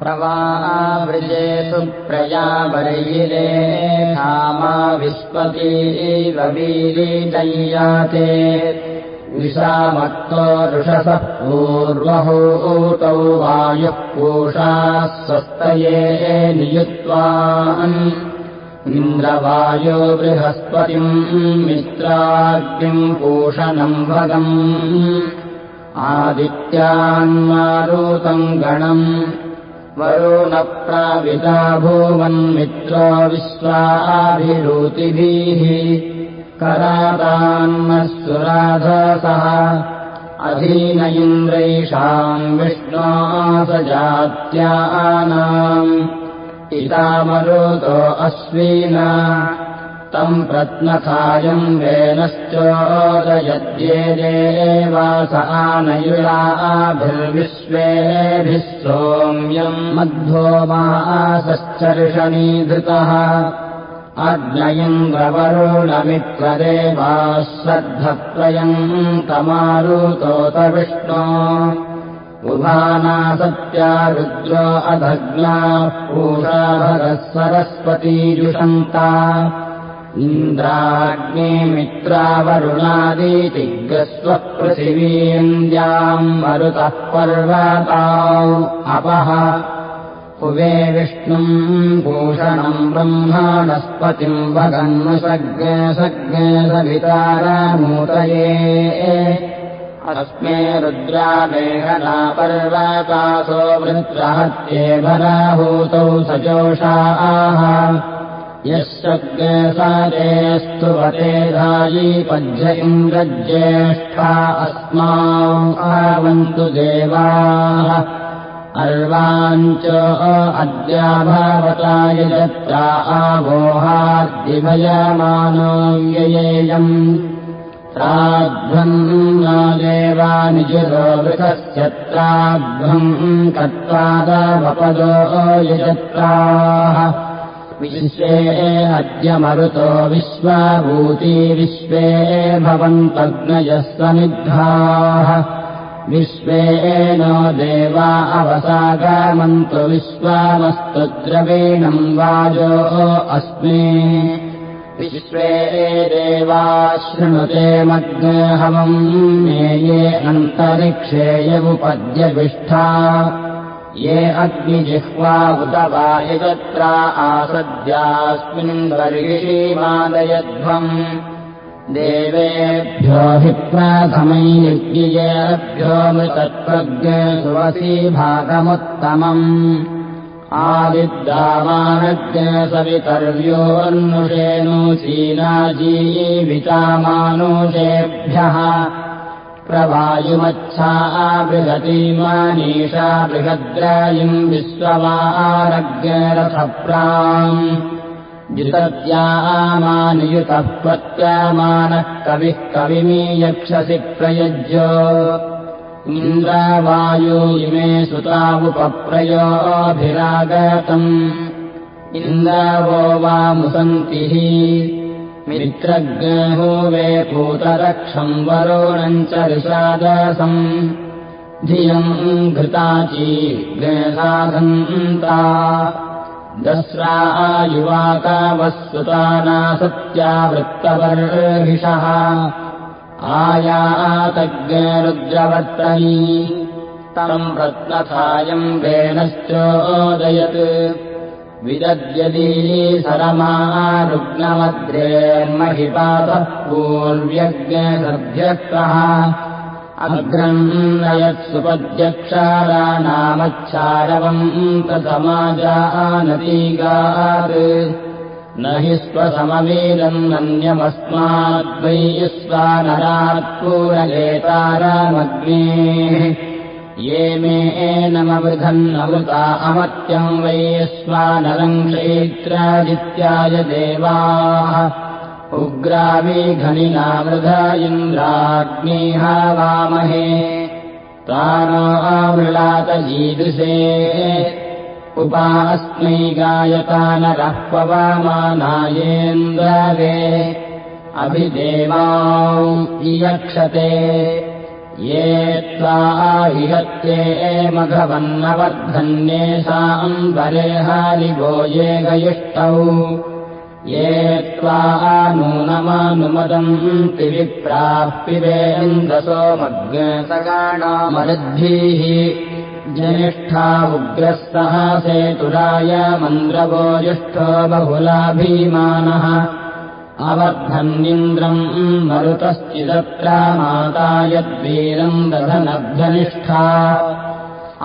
प्रवावृजेतु प्रयावरयिरे धामा विस्पतीव वीरीतय्याते विषामत्तो ऋषसः पूर्वहूतौ वायुः पूषाः स्वस्तये नियुत्वा इन्द्रवायो बृहस्पतिम् मित्राग्निम् पूषणम् भगम्। आदित्यान्मारूतम् गणम् वरुणप्राविता भूवन्मित्रो विश्वाभिरूतिभिः करातान्नः अधीन इन्द्रैषाम् विष्णोसजात्यानाम् इतामरुतो अश्विना तम् प्रत्नखायम् वेनश्चोदयद्ये देवास आनयुराभिर्विश्वेभिः सोम्यम् मध्वो मासश्चर्षणीधृतः। अग्नयन्द्रवरुणमित्रदेवाः श्रद्धत्रयम् तमारुतोत विष्णो उभाना सत्या रुद्रो अधग्ना पूषाभरः सरस्वतीजुषन्ता इन्द्राग्निमित्रावरुणादितिग्रस्वपृथिवीन्द्याम् मरुतः पर्वताौ अपः कुवे विष्णुम् भूषणम् ब्रह्माणस्पतिम् भगन्मसज्ञ सज्ञ सवितारामूतये। अस्मे रुद्रालेहना पर्वतासो वृत्रहत्ये भराहूतौ सजोषाः यः स्तुवते धायी पद्य इन्द्रज्येष्ठा अस्मा आवन्तु देवाः। अर्वाञ्च अद्याभावता यजत्रा आवोहाद्दिभयमानो व्ययेयम्। ताध्वम् न देवानिजुरो वृतस्यत्राभ्वम् कत्वादवपदो यजत्राः विश्वे अद्य मरुतो विश्वाभूती विश्वे भवन्तग्नयः समिद्धाः विश्वेन देवा अवसागामन्तु विश्वामस्तु द्रवीणम् वाजो अस्मे। विश्वे देवा शृणुते मग्नहवम् मेये अन्तरिक्षेयमुपद्यविष्ठा ये अग्निजिह्वा उत वा यजत्रा आसद्यास्मिन् वर्गिषीमादयध्वम्। देवेभ्यो हि प्राथमैर्येभ्यो मृतत्प्रज्ञसुवसी भागमुत्तमम्। आविद्दामानज्ञसवितर्व्योऽन्नुषेणु चीनाजीवितामानुषेभ्यः प्रवायुमच्छा बृहतीमानीषा बृहद्रायिम् विश्वमारज्ञरथप्राम् युतत्यामानियुतः प्रत्यामानः कविः कविमीयक्षसि प्रयुज्य। इन्द्रावायु इमे सुतावुपप्रयोभिरागतम् इन्द्रावो वामुसन्तिः। मित्रज्ञो वे पूतरक्षम् वरुणम् च ऋषादसम् धियम् घृताचीग्साधन्ता दस्रा युवाकावः सत्यावृत्तवर्भिषः आयातज्ञरुद्रवर्तनी तम् रत्नथायम् वेणश्चोदयत् विदद्यदी सरमारुग्नमद्रेर्महिपातः पूर्व्यज्ञसभ्यः अग्रम् नयत्सुपद्यक्षाराणामच्छारवम् तसमाजानतीगात् न हि स्वसमवीरन्नन्यमस्माद्वै स्वानरात्पूरगेतारामग्नेः ये मे एनमवृधन्नमृता अमत्यम् वै स्वानरम् क्षेत्रादित्याय देवाः। उग्रावीघनिना वृधा इन्द्राग्नेहा वामहे। तानो आवृलातजीदृशे उपास्मै गायतानरः पवामानायेन्द्रवे। अभिदेवा इयक्षते ये त्वाहिहत्ये मघवन्नवर्धन्येषाम् वरे हारिभो ये गयिष्टौ ये त्वा नूनमानुमदम् विप्राः पिबेन्द्रसोमग्सगाणामरद्भिः जनिष्ठा उग्रस्तः सेतुराय मन्द्रवो ज्येष्ठो बहुलाभीमानः अवर्धन्निन्द्रम् मरुतश्चिदत्र माता यद्वीरम् दधनभ्यनिष्ठा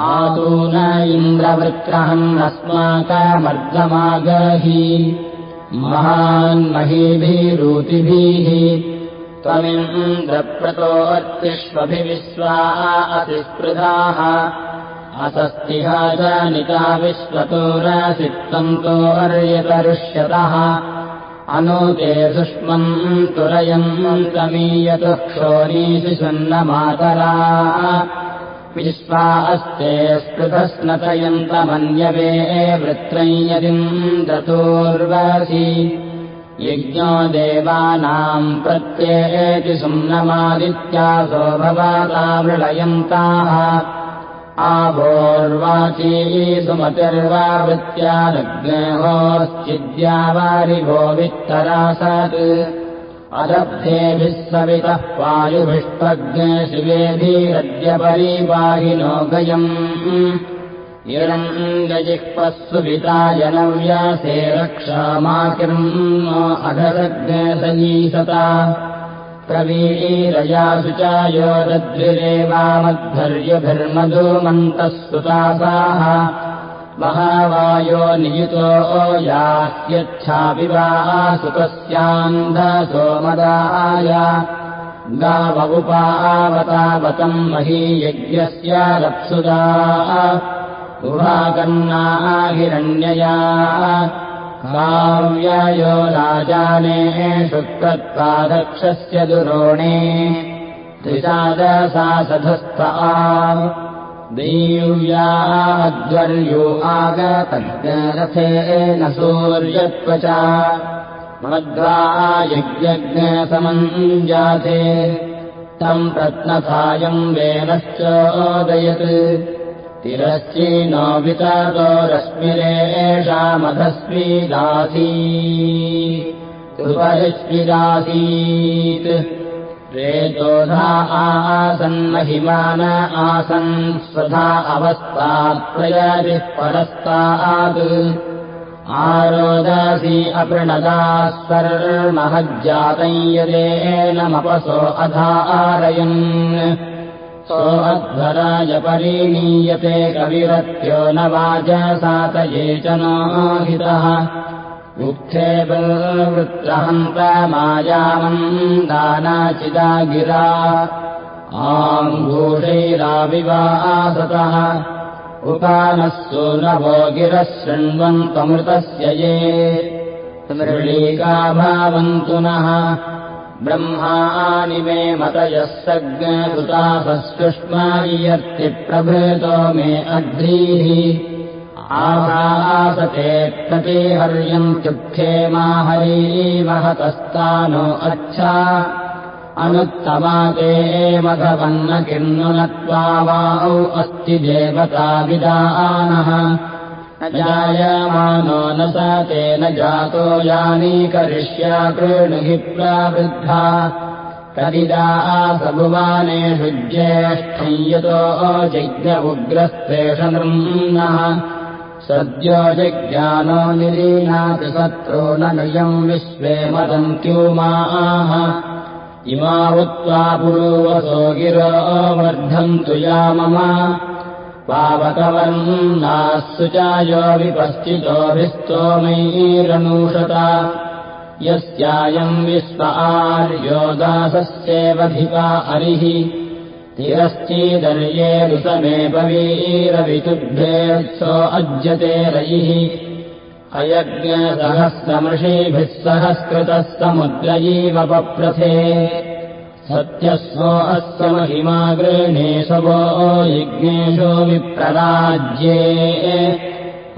आदून इन्द्रवृत्रहन्नस्माकमर्गमागहि महान्महीभिरूतिभिः त्वमिन्द्रप्रतोऽर्तिष्वभिविश्वा अतिस्पृधाः असस्तिहा जानिता विश्वतोरसित्तन्तो अर्यतरुष्यतः अनुते सुष्मन् तुरयम् तमीयतु क्षोरीषि सुन्नमातरा। विश्वा अस्ते स्पृधस्नतयन्तमन्यवे वृत्रय्यदिन्द्रतोर्वसि यज्ञो देवानाम् प्रत्येति सुम्नमादित्यासो भवाता मृळयन्ताः आभोर्वाची सुमतिर्वावृत्त्यानुग्नेहोश्चिद्या वारिभो वित्तरासत्। अदब्धेभिः सवितः पायुभिष्पज्ञे शिवेभिरद्यपरीपाहिनो गयम् इरम् गजिह्पः सुवितायनव्यासे रक्षामाकिर्म् अधरज्ञे सजीसता प्रवीरयासु च यो दद्विरेवामध्वर्यभिर्मधूमन्तः सुतासाः महावायो नियुतो यास्यच्छापि वा सुतस्यान्धसोमदाय गावुपावतावतम् महीयज्ञस्य रप्सुदा। उभाकर्णा हिरण्यया काव्ययो राजाने शुक्रत्वादक्षस्य दुरोणे त्रिशादसा सधस्ता देव्याद्वर्यो आगतज्ञरथेन सूर्यत्वचा मध्वा यज्ञसमञ्जाते तम् प्रत्नथायम् वेनश्चोदयत् तिरश्चीनो विततो रश्मिरेषामधस्वीदासी उपरिस्विदासीत् रेतोधा आसन्महिमान आसन् स्वधा अवस्थात्रयादिः परस्तात्। आरोदासि अपृणदास्वर्महज्जातम् यदेनमपसो अधारयन् सोऽध्वराय परिणीयते कविरत्यो न वाजसातये च नाहितः। उक्थे वृत्रहन्तमायामम् दानाचिदा गिरा आङ्घोषैराविवासतः उपानः सूनवो गिरः शृण्वन्तमृतस्य ये। मृळीका भावन्तु नः ब्रह्मानि मे मतयः सज्ञसुतासुष्मायर्तिप्रभृतो मे अध्रीः आभासते प्रतिहर्यम् चुक्षे माहरी महतस्तानो अच्छा। अनुत्तमाते मघवन्न किन्नुनत्वा वाौ अस्ति देवताविदानः जायमानो न स तेन जातो यानी करिष्या कृणुहि प्रावृद्धा। कदिदा सभुवानेषु ज्येष्ठम् यतो जिज्ञ उग्रस्तेष नृम्नः सद्यो जिज्ञानो निलीनाति शत्रो न नुयम् विश्वे मदन्त्यूमाः इमा उक्त्वा पुरोवसो गिरो वर्धन्तु या मम पावकवर्णास्सु चायो विपश्चितोभिस्तोमैरनूषता यस्यायम् विश्व आर्यो दासस्येवधिका अरिः। तिरश्चीदर्ये अज्यते रयिः। अयज्ञसहस्रमृषीभिः सहस्कृतः समुद्रयीव पप्रथे सत्यस्वो अस्य महिमा गृह्णे स्वो यज्ञेषो विप्रराज्ये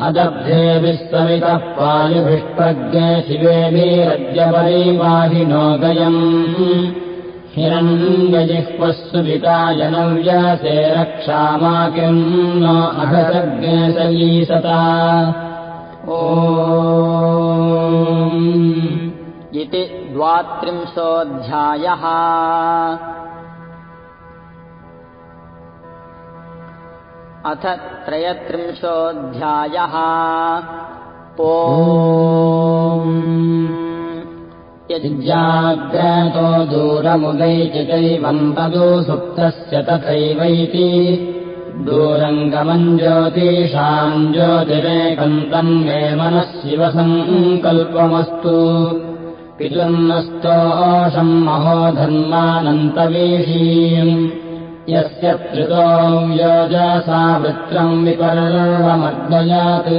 अदब्धे विस्तमितः पायुभिष्प्रज्ञ शिवेभिरद्यपरिवाहिनो गयम्। हिरण्यजिह्वस्सु विकायनव्यसे रक्षामा किम् न अघसज्ञसलीसता ओ इति द्वात्रिंशोऽध्यायः। अथ त्रयत्रिंशोऽध्यायः। ओ यज्जाग्रतो दूरमुदैचिदैवम् तदु सुप्तस्य तथैवैति। दूरङ्गमम् ज्योतिषाम् ज्योतिरेकम् तन्मे मनः शिवसङ्कल्पमस्तु पितुर्नस्तोषम् महो धर्मानन्तवीषीम्। यस्य त्रितो योजसा वृत्रम् विपर्वमद्वयात्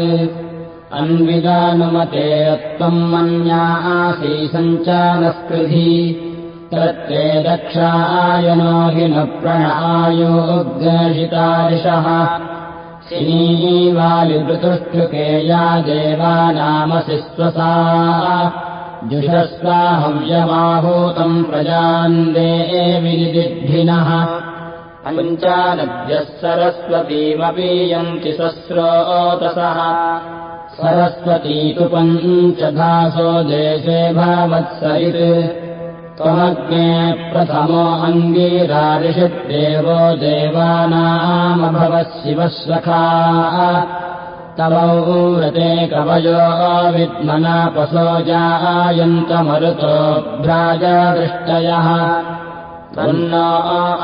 अन्विदानुमते त्वम् मन्या आसी सञ्चालस्कृधि तत्ते दक्षायनो हि न प्रणायोग्रशितादिशः श्रीवायुपृतुष्टुकेया देवानामसि स्वसा जुषस्वाहव्यमाहूतम् प्रजान् देविदिद्भिनः पञ्चानद्यः सरस्वतीमपीयन्ति सस्रोतसः। सरस्वती तु पञ्चधासो देशे भावत्सरित्। त्वमग्ने प्रथमो अङ्गीरारिषद्देवो देवानामभवः शिवस्वखा तवौ व्रते कवयो विद्मनापसो जायन्तमरुतो भ्राजदृष्टयः तन्नो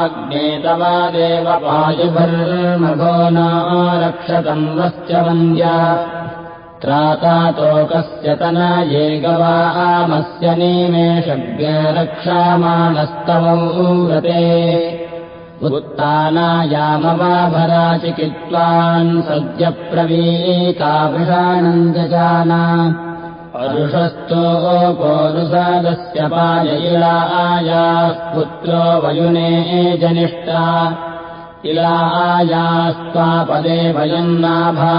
अग्ने तवा देव पायुभर्मघो न रक्षतम् वश्च वन्द्या। त्रातातोकस्य तना ये गवामस्य निमेषज्ञ रक्षामाणस्तवौ व्रते उत्तानायामवाभराचिकित्वान् सद्यप्रवीता वृषाणन्दजाना अरुषस्तो कोरुसादस्य पायिलायाः पुत्रो वयुने जनिष्टा इलायास्त्वापदे वयन्नाभा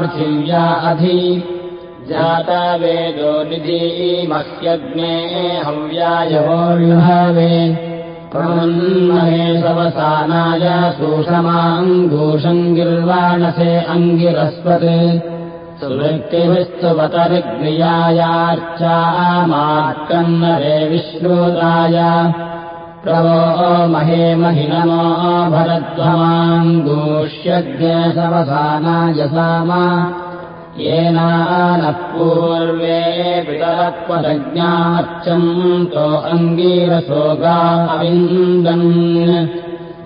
पृथिव्या अधि। जाता वेदो निधीमह्यग्ने हव्यायवोर्युहावे प्रमन्महे सवसानाय सूषमाङ्गूषङ्गिर्वाणसे अङ्गिरस्वत्। सुवृत्तिभिस्तुवतरिग्रियायार्चामार्कन्नरे विश्रुताय प्रवो महे महिनमो भरध्वमाङ्गूष्यज्ञ सवसानाय सामा येनानः पूर्वे पितरक्वदज्ञार्चन्तो अङ्गीरसोगाविन्दन्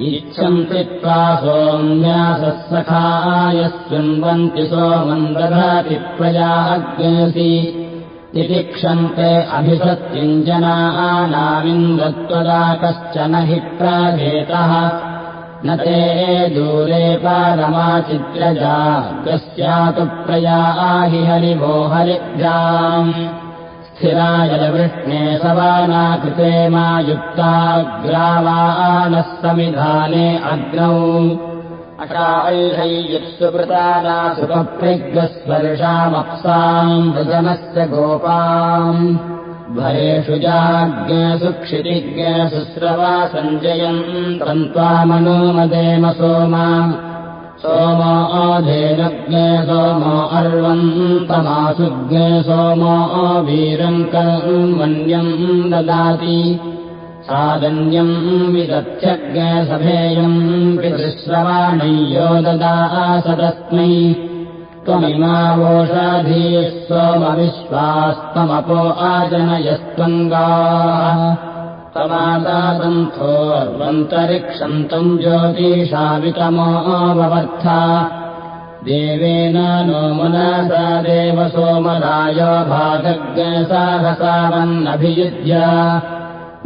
इच्छन्ति त्वा सोम्यासः सखायः शृण्वन्ति सोमम् दधाति प्रयाग्नसि इति क्षन्ते अभिसत्युञ्जनानामिन्द्रत्वदा कश्चन हि प्राधेतः न ते दूरे पारमाचिद्रजाग्रस्यातु प्रयाहि हरिवो हरिभ्याम्। स्थिरायलवृष्णे सवानाकृते मा युक्ताग्रावानः समिधाने अग्नौ। अटायैयुत्सुकृतानासुखप्रज्ञस्पर्शामप्साम् वृजनस्य गोपाम् भरेषु जाज्ञसु क्षितिज्ञसुस्रवा सञ्जयम् तन्त्वामनोमदेम सोमा। सोमो अधेनज्ञे सोमो अर्वन्तमासुज्ञे सोमो वीरम् कर्मण्यम् ददाति। सादन्यम् पितृश्रवाणय्यो ददा सदस्मै त्वमिमावोषाधीः सोमविश्वास्तमपो आजनयस्त्वङ्गा। तमादादन्थोर्वन्तरिक्षन्तम् ज्योतिषावितमो भवर्था देवेन नो मनसा देव सोमराय भागज्ञसाहसावन्नभियुज्य।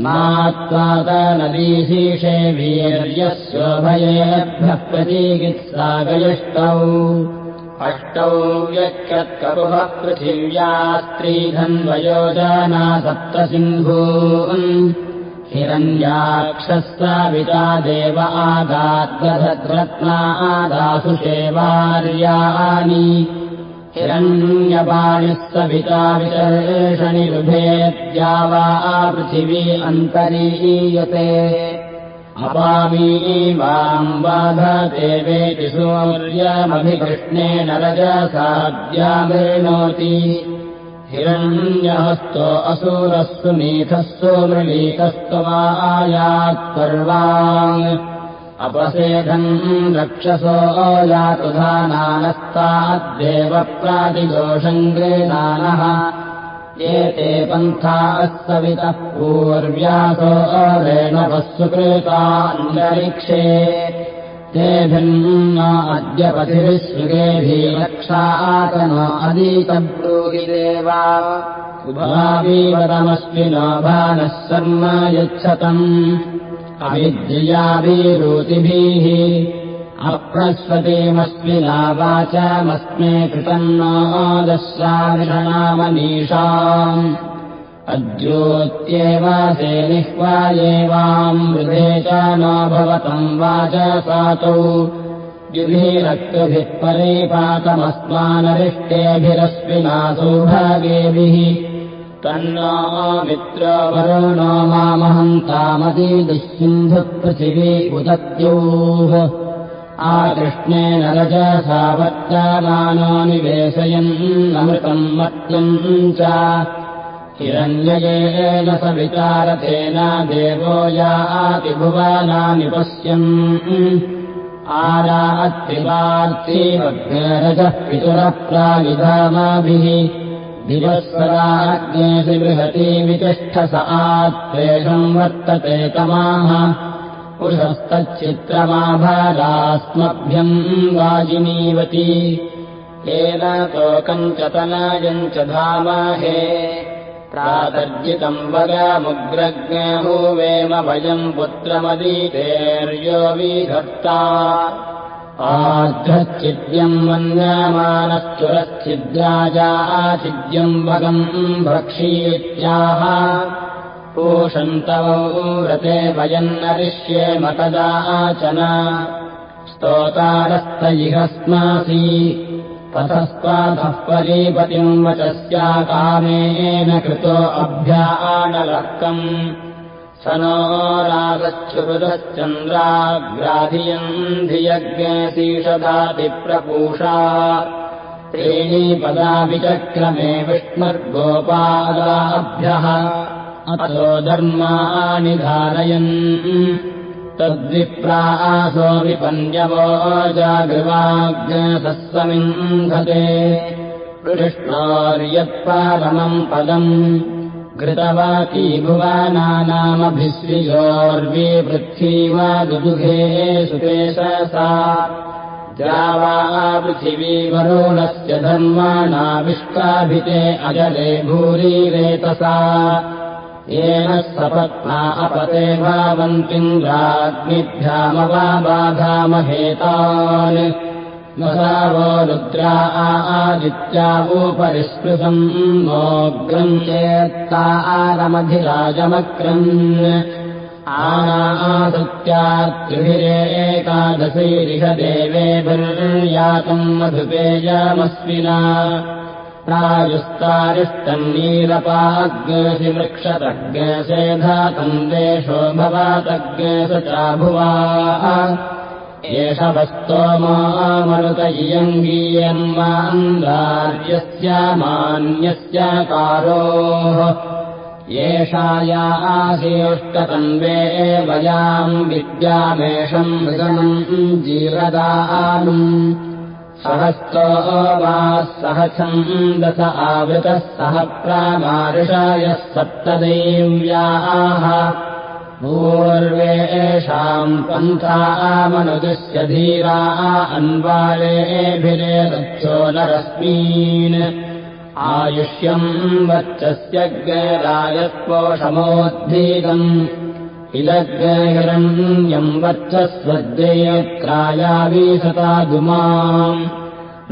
मात्वातनदीशीषे वीर्यस्योभयेभ्यः प्रतीगित्सागयिष्टौ अष्टौ व्यक्षत्कपुः पृथिव्या स्त्रीधन्वयोजना सप्तसिन्धून् हिरण्याक्षः साविता देव आगाद्गधद्रत्ना आदासु सेवार्यानि हिरण्यपाणिः सविता वितर्षणिरुभेद्या वा पृथिवी अन्तरीयते अपामीवाम् बाधते वेति सूर्यमभिकृष्णेन रजसाद्यामृणोति हिरण्यहस्तो असुरः सुनीथः सुमृलीतस्त्वमायात्पर्वाम् अपसेधम् रक्षसो यातु धानानस्ताद्देव प्रातिदोषम् गृणानः एते पन्थाः सवितः पूर्व्यासो रेणवः सुकृतान्तरिक्षे तेभिन्न अद्य पथिभिस्सुगेभिरक्षातन अदीतब्रूहि देवा। उभावीवतमस्मि नो भानः सर्म यच्छतम् अविद्ययाभिरूतिभिः अप्रस्वतीमस्मि नावाचमस्मे कृतम् नादस्राविषणामनीषाम् अद्योत्येव सेनिह्वायेवाम् मृधे च न भवतम् वाचसातौ द्युभिरक्तुभिः परिपातमस्मानरिष्टेभिरस्मिना सौभागेभिः तन्नो मित्रवरुणो मामहन्तामदीदिसिन्धुपृथिवी उदत्योः आकृष्णेन रजसा वर्तमानो निवेशयन्नमृतम् मत्यम् च हिरण्ययेन सवितारथेन देवो यातिभुवनानि पश्यन् आरात्रिवार्तिवग्रजः पितुरः प्राविधामाभिः दिवस्वराज्ञेषु बृहती वितिष्ठस आत्वेषम् वर्तते तमाः पुरुषस्तच्चित्रमाभारास्मभ्यम् वाजिनीवती येन तोकम् च तनयम् च धामहे। प्रातर्जितम् वरमुग्रज्ञभूवेम भयम् पुत्रमदीतेर्यो विधत्ता। आध्रश्चिद्यम् मन्यमानश्चुरश्चिद्राजाचिद्यम् भगम् भक्षीत्याह पूषन्तवौ व्रते वयन्नरिष्येम कदाचन स्तोतारस्त इहस्मासि। ततस्त्वाधः परीपतिम् वचस्या कामेन कृतो अभ्यानलर्कम्। स नो प्रपूषा त्रीणि पदाभिचक्रमे विष्णुर्गोपादाभ्यः अतो धर्माणि धारयन्। तद्विप्रा आसो विपन्यवो जागृवाग्सस्वमिन्धते कृष्णोर्यत्पारमम् पदम्। घृतवाती भुवानानामभिश्रियोर्वी सुपेशसा द्यावा पृथिवी वरुणस्य धर्माणाविष्टाभिते अजले भूरिरेतसा येन सपत्ना अपते भावन्तिन्द्राग्निभ्यामवाबाधामहेतान् न सावो रुद्रा आदित्यावोपरि स्पृशम् मोग्रम् चेत्ता आरमधिराजमक्रन् आसत्यात्रिभिरेकादशैरिष देवेभिर्यातम् मधुपेयमस्विना प्रायुस्तारिष्टन्नीरपाग्सि वृक्षतज्ञसेधातम् देशो भवातज्ञस चाभुवा एष वस्तोमामरुत इयङ्गीयन्मान्दार्यस्य मान्यस्य कारोः एषाया आशीष्टतन्वे वयाम् विद्यामेषम् मृगणम् जीवदानुम् सहस्तो वा सह छन्दस आवृतः सह प्रामार्षायः सप्तदेव्याः। पूर्वेषाम् पन्थामनुदुश्य धीराः अन्वालेभिरेदच्छो नरश्मीन् आयुष्यम् वच्चस्य गरायस्पोषमोद्धीतम् इदग्रहिरण्यम् वच्चस्वद्येत्रायावीसता दुमाम्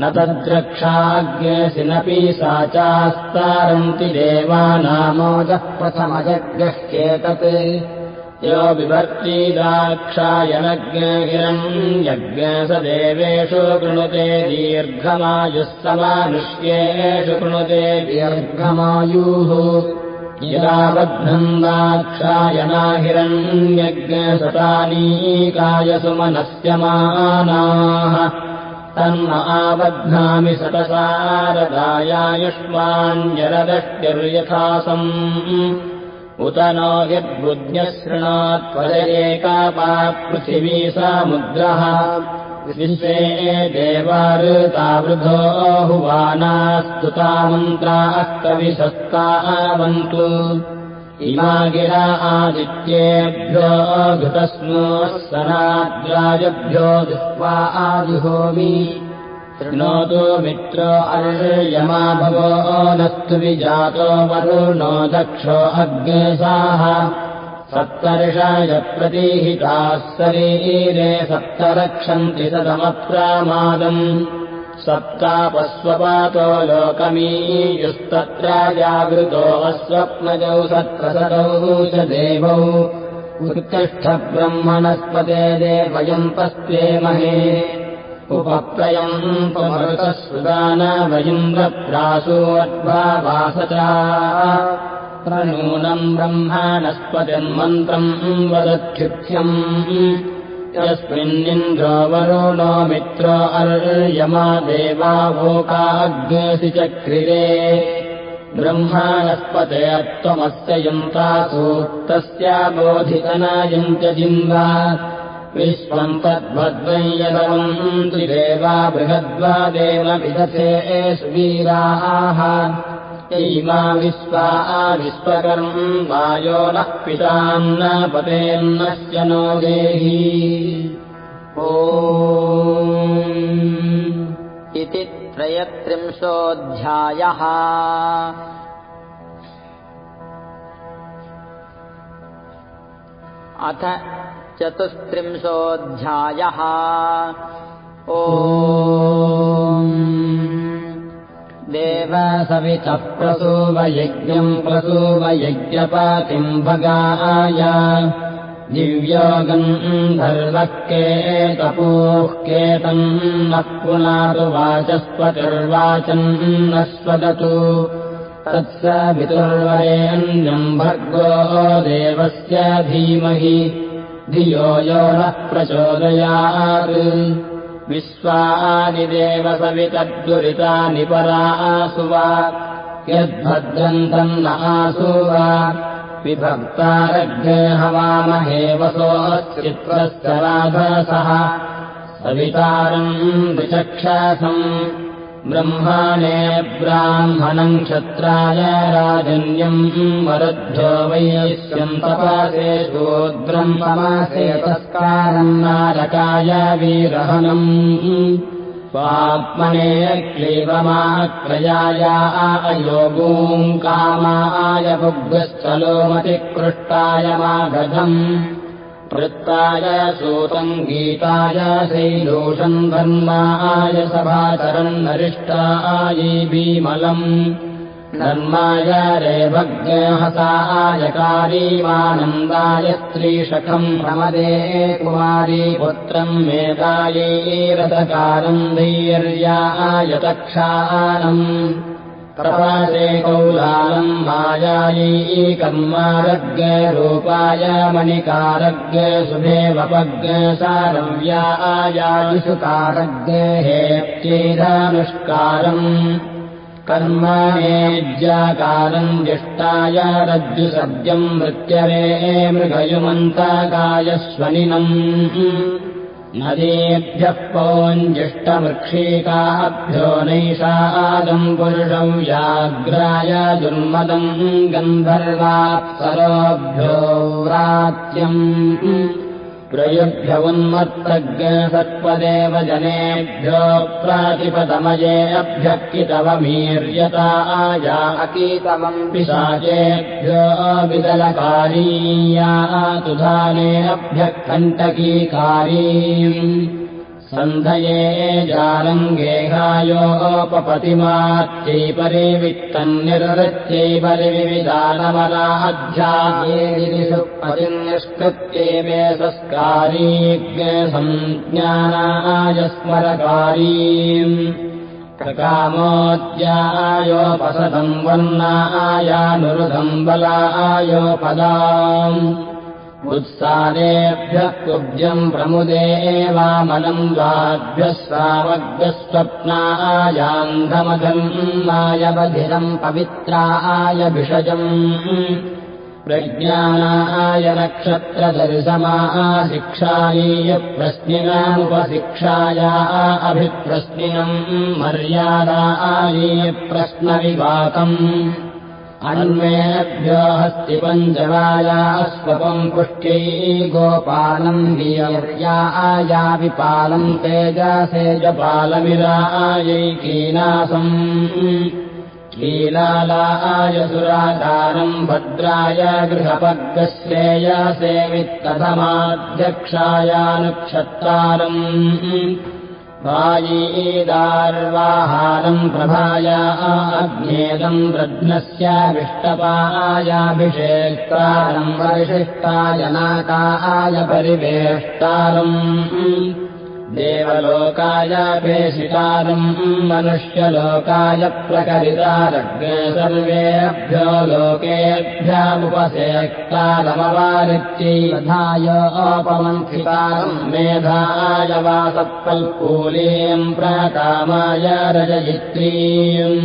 न तद्रक्षाज्ञसि नपि सा चास्तारन्ति देवानामोदः प्रथमजग्रह्येतत् यो बिभर्तीदाक्षायनज्ञगिरम् यज्ञ स देवेषु कृणुते दीर्घमायुः समानुष्येषु कृणुते दीर्घमायुः यदा बध्नम् दाक्षायनाहिरण्यज्ञसतानीकाय सुमनस्यमानाः तन्म आबध्नामि सतसारदायायुष्माञ्जलदष्टिर्यथासम् उत नो यद्बुद्ध्यशृणात्पदयेकापा पृथिवी सामुद्रः विश्वे देवारुतावृधो मन्त्राः कविशस्तावन्तु इमा गिरा आदित्येभ्यो घृतस्नोः सनाद्राजभ्यो दृष्ट्वा आदिहोमि शृणोतु मित्रो अर्यमा भवो नस्तु विजातो वरुणो दक्षो अग्नेसाः सप्तर्षाय प्रतीहिताः शरीरे सप्त रक्षन्ति सदमप्रामादम् सप्तापस्वपातो लोकमीयुस्तत्र जागृतो अस्वप्नजौ सत्प्रसदौ च देवौ उत्तिष्ठब्रह्मणस्पते पस्त्वेमहे उपप्रयम् पुमरुतः वयिन्द्रप्रासूर्द्भावासचा प्रनूनम् ब्रह्माणस्पतिर्मन्त्रम् वदत्युख्यम् यस्मिन्निन्द्रो वरुणो मित्रो अर्यमा देवावोकाग्नेसि चक्रिरे ब्रह्माणस्पते त्वमस्य यन्त्रासूक्तस्य बोधितनायम् च जिन्वा विश्वम् तद्वद्वयदवम् त्रिदेवा बृहद्वादेव विदथे सुवीराः इमा विश्वा विश्वकर्म् वायो नः पितान्न पतेन्नस्य नो देही। ओ इति त्रयत्रिंशोऽध्यायः। अथ चतुस्त्रिंशोऽध्यायः। ओ देवसवितः प्रसूवयज्ञम् प्रसूवयज्ञपातिम् भगाय। दिव्योगम् धर्वः केतपूः केतम् नः पुनातु वाचस्पतिर्वाचम् न स्वदतु तत्सवितुर्वरेण्यम् भर्गो देवस्य धीमहि। धियो यो नः प्रचोदयात् विश्वानि देवसवितद्दुरितानि परा आसु वा यद्भद्रन्तम् न आसु वा विभक्तारग्ने हवामहे वसोश्चित्रस्य राधसः। सवितारम् द्विचक्षासम् ब्रह्माणे ब्राह्मणम् क्षत्राय राजन्यम् वरद्भ्यो वैश्यम् तपासे शूद्रम् तमासे तस्कारम् नारकाय वीरहनम् स्वात्मने क्लीबमाक्रयाय अयोगूम् कामाय भुग्गश्चलोमतिकृष्टाय मागधम् वृत्ताय सूतम् गीताय शैलोषम् धर्माय सभाचरन्नरिष्टायै बीमलम् धर्माय रेभग्हसाय कारीमानन्दाय स्त्रीशखम् प्रमदे कुमारी पुत्रम् मेधायै रथकारम् धैर्याय तक्षानम् प्रपासे कौलालम् मायायै कर्मारज्ञरूपाय मणिकारज्ञ शुभेवपज्ञ सारव्यायायुषुकारज्ञ हेत्यैरानुष्कारम् कर्मणेज्याकारम् ज्येष्ठाय रज्जुसद्यम् मृत्यवे मृगयुमन्ताकाय स्वनिनम् नदीभ्यः पौञ्जिष्टवृक्षीकाभ्यो नैषादम् पुरुषौ व्याघ्राय दुर्मदम् गन्धर्वाप्सरोभ्यो व्रात्यम् प्रयुभ्य उन्मत्तज्ञसत्पदेव जनेभ्यो प्रातिपदमयेऽभ्यः कितवमीर्यताया अकीतवम् पिशाचेभ्यो विदलकारीया तुधानेऽभ्यः कण्टकीकारी सन्धये जालङ्गेहायोपपतिमात्यै परिवित्तन्निर्वृत्यै परिविविदानमलाध्यायेष्कृत्येवे संज्ञानाय स्मरकारीम् कामोद्यायोपसदम् वर्णायानुरुधम् बलायोपदाम् उत्सारेभ्यः कुब्जम् प्रमुदे एवामलम् द्वाभ्यः बधिरम् पवित्राय भिषजम् प्रज्ञानाय नक्षत्रदर्शमाशिक्षायीय प्रश्निनामुपशिक्षाया अभिप्रश्निनम् मर्यादायीय प्रश्नविवाकम् अन्वेभ्यो हस्ति पञ्चवाया स्वपम् पुष्ट्यै गोपालम् वीर्या आया विपालम् तेजसेजपालमिरायैकीनासम् लीलालाय सुराकारम् भद्राय गृहपद्गस्येयसेवित्तथमाध्यक्षायानुक्षत्तारम् वायीदार्वाहारम् प्रभाया अज्ञेदम् रत्नस्याभिष्टपायाभिषेक्तारम् वरिशिष्टाय नाकाय परिवेष्टारम् देवलोकाय पेशितारम् मनुष्यलोकाय प्रकरितारग्ने सर्वेभ्यो लोकेभ्यमुपसेक्तारमवारित्यैधाय अपमन्थितारम् मेधाय वासत्पल्पूलीम् प्रकामाय रजयित्रीम्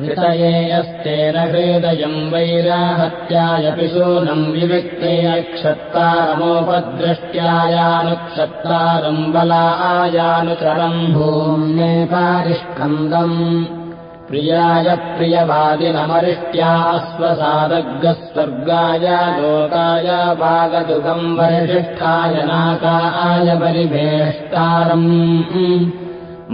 ऋतये अस्तेन हृदयम् वैराहत्याय पिशूनम् विविक्ते क्षत्तारमोपदृष्ट्यायानुक्षत्तारम् बलायानुचरम् भूम्ने पारिष्कन्दम्। प्रियाय प्रियवादिनमरिष्ट्या स्वसादग्गस्वर्गाय लोकाय वागदुगम् वरिशिष्ठाय नाकाय परिवेष्टारम्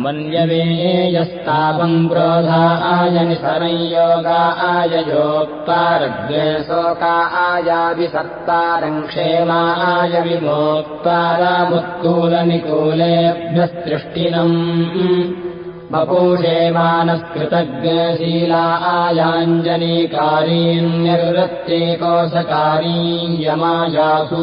मन्यवे यस्तापम् क्रोधाय निसंयोगाय योक्तारग्ने शोकायाभिसत्तारम् क्षेमाय विमोक्तारामुत्कूलनिकूलेभ्यस्तृष्टिनम् बपूषेमानस्कृतज्ञशीलायाञ्जनीकारीन्यवृत्ते कोशकारी यमायासू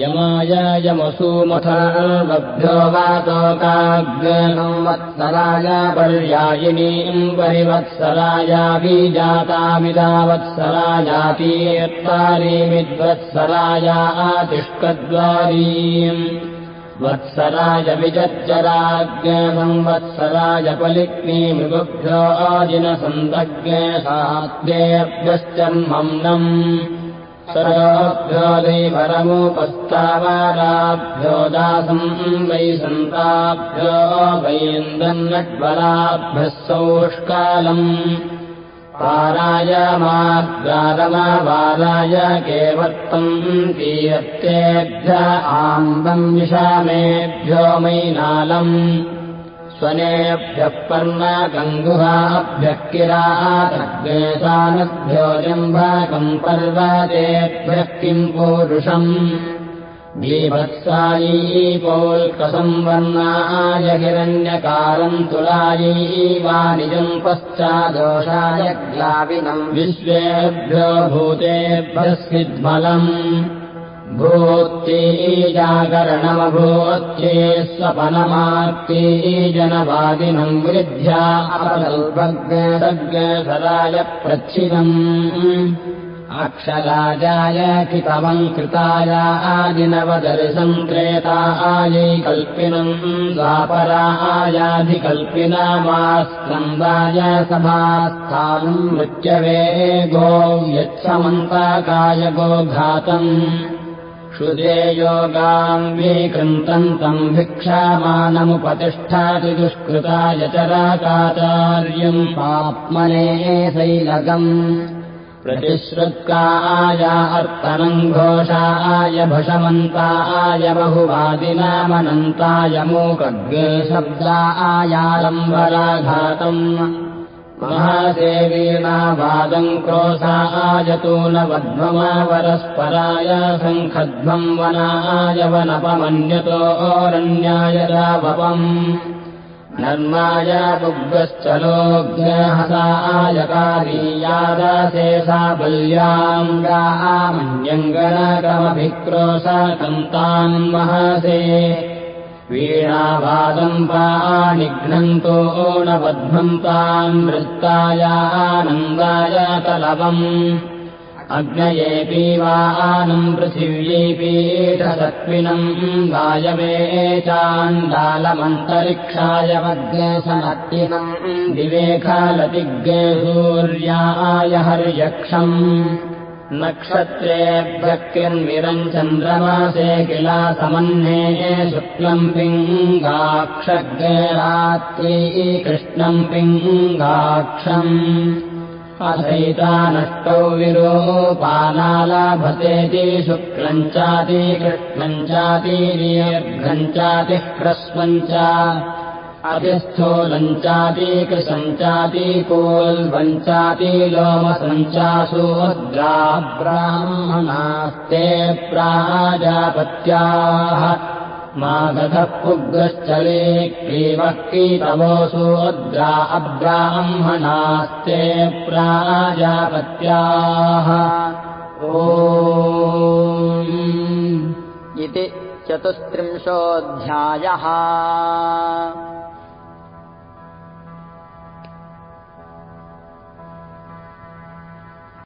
यमाय यमसूमथर्वभ्यो वातोकाग्नम् वत्सराय पर्यायिनीम् परिवत्सराया बीजातामिदावत्सरायातीर्तारीमिद्वत्सराया आतिष्कद्वारीम् वत्सराय विजज्जराज्ञसंवत्सराय पलिक्नीमृगुभ्यो आदिनसन्दज्ञ साध्येभ्यश्चर्मम्नम् सर्वभ्यो दैवरमुपस्तावाराभ्यो दासम् वै सन्ताभ्यो वैन्दन्नड्वराभ्यः सौष्कालम् पाराय माद्गारमवाराय केवत्तम् आम्बम् विशामेभ्यो मैनालम् स्वनेभ्यः पर्णगङ्गुहाभ्यः किरातग्नेशानभ्यो जम्भाकम् पर्वतेभ्यः किम् पूरुषम् बीभत्सायी पौल्कसंवर्णाय हिरण्यकारम् तुलायी वाणिजम् पश्चादोषाय ग्लाविनम् विश्वेभ्यो भूतेभ्यः सिद्मलम् भूत्यै स्वपनमात्यै जनवादिनम् वृद्ध्या अपल्भग्सराय प्रच्छिनम् अक्षराजाय कितवम् कृताय आदिनवदर्शम् त्रेतायै कल्पिनम् द्वापरायाधिकल्पिनामास्कन्दाय सभास्थानम् मृत्यवे गो यत्समन्ताकाय गोघातम् क्षुदे योगाम्बीकृन्तम् तम् भिक्षामानमुपतिष्ठाति दुष्कृताय चराकाचार्यम् पाप्मने शैलगम् प्रतिश्रुत्काय अर्तनम् घोषाय भषमन्ताय बहुवादिनामनन्ताय मूकग्रे शब्दायालम्बराघातम् महादेवीनावादम् क्रोशायतु न वध्वमावरस्पराय शङ्खध्वम् वनाय वनपमन्यतो ओरण्याय रावपम् नर्माय पुग्गश्चलोग्यहसाय कालीयादासे सा बल्याङ्गामन्यङ्गनकमभिक्रोशकम् वीणावादम् पानिघ्नन्तो ओणबध्वम् तान् वृत्तायानन्दाय तलवम् अग्नये पीवानम् पृथिव्यै पीठसत्त्विनम् वायवे चाण्डालमन्तरिक्षाय वग्नेशमत्तिनम् दिवेखालतिज्ञे सूर्याय हर्यक्षम् नक्षत्रेभ्यः किन्विरम् चन्द्रमासे किला समह्ने शुक्लम् पिङ्गाक्षज्ञे रात्रि कृष्णम् पिङ्गाक्षम् अथैतानष्टौ विरोपानालाभतेति शुक्लम् चाति कृष्णम् चातिर्घम् चातिः ह्रस्वम् च अतिस्थूलम् चाति कृशम् चाति कोल्वम् चाति लोमसम् चासूद्रा ब्राह्मणास्ते प्राजापत्याः मागधः पुग्गश्चले क्लीवः कीतवोऽसोऽद्रा अब्राह्मणास्ते प्राजापत्याः ओ इति चतुस्त्रिंशोऽध्यायः